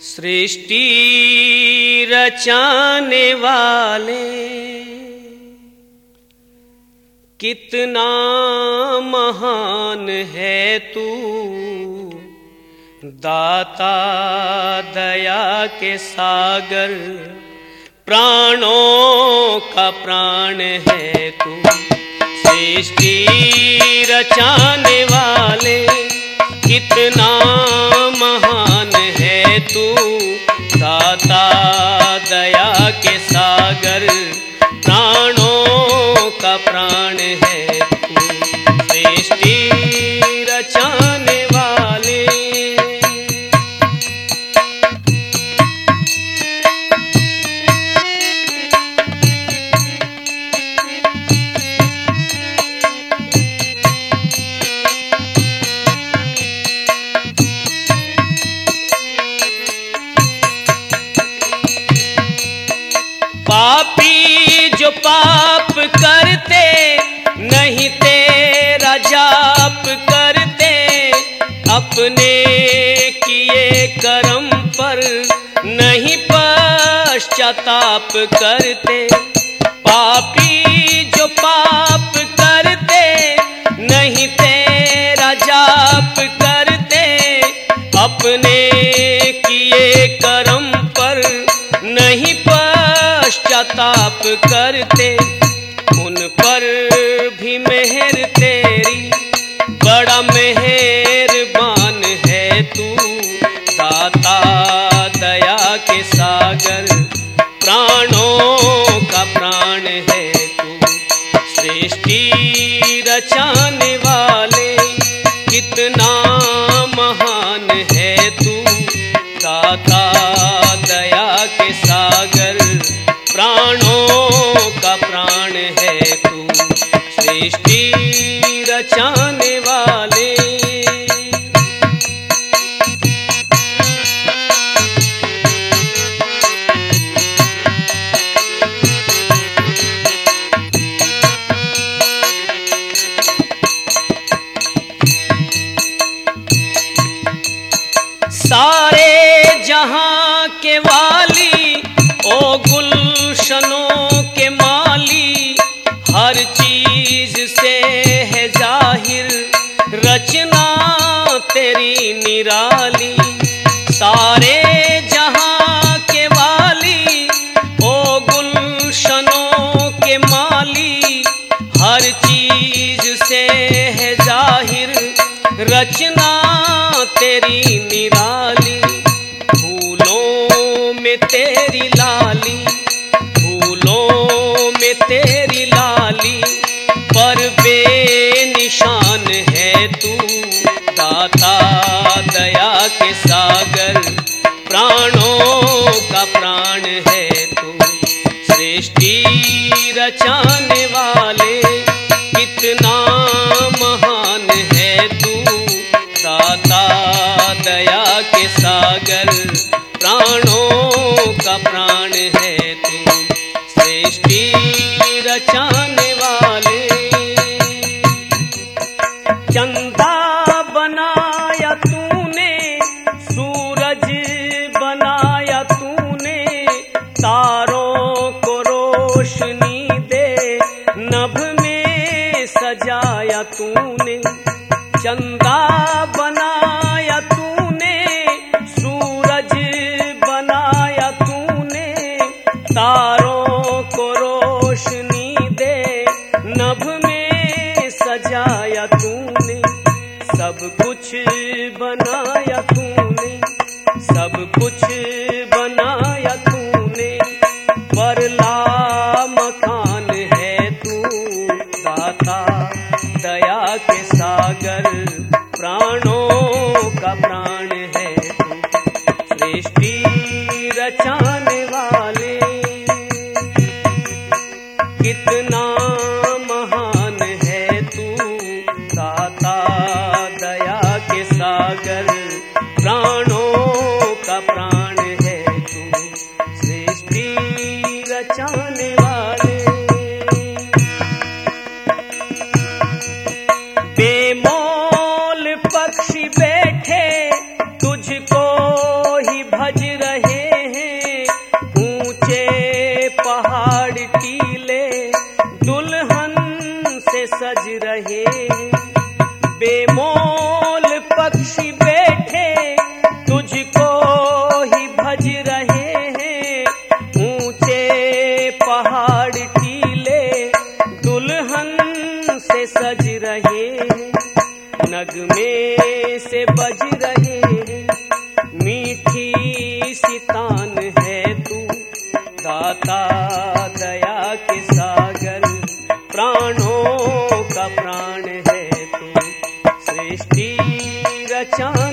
सृष्टि रचाने वाले। कितना महान है तू। दाता दया के सागर, प्राणों का प्राण है तू। सृष्टि रचाने वाले, कितना अपने किए कर्म पर नहीं पश्चाताप करते। पापी जो पाप करते, नहीं तेरा जाप करते। अपने किए कर्म पर नहीं पश्चाताप करते। उन पर भी मेहर रचाने वाले, कितना महान है तू। दाता दया के सागर, प्राणों का प्राण है तू। सृष्टि रचाने सारे जहाँ के वाली, ओ गुलशनों के माली, हर चीज़ से है ज़ाहिर, रचना तेरी निराली। सारे जहाँ के वाली, ओ गुलशनों के माली, हर चीज़ से है ज़ाहिर, रचना में तेरी लाली, फूलों में तेरी लाली, पर बे निशान है तू दाता दया के सागर, प्राणों का प्राण है तू, सृष्टि रचाने वाले रचाने वाले। चंदा बनाया तूने, सूरज बनाया तूने, तारों को रोशनी दे, नभ में सजाया तूने। तूने, सब कुछ बनाया तूने, सब कुछ बनाया तूने पर ला मकान है तू, दाता, दया के सागर, प्राणों का प्राण है तू, सृष्टि रचाने वाले, कितने रज रहे सृष्टि रचा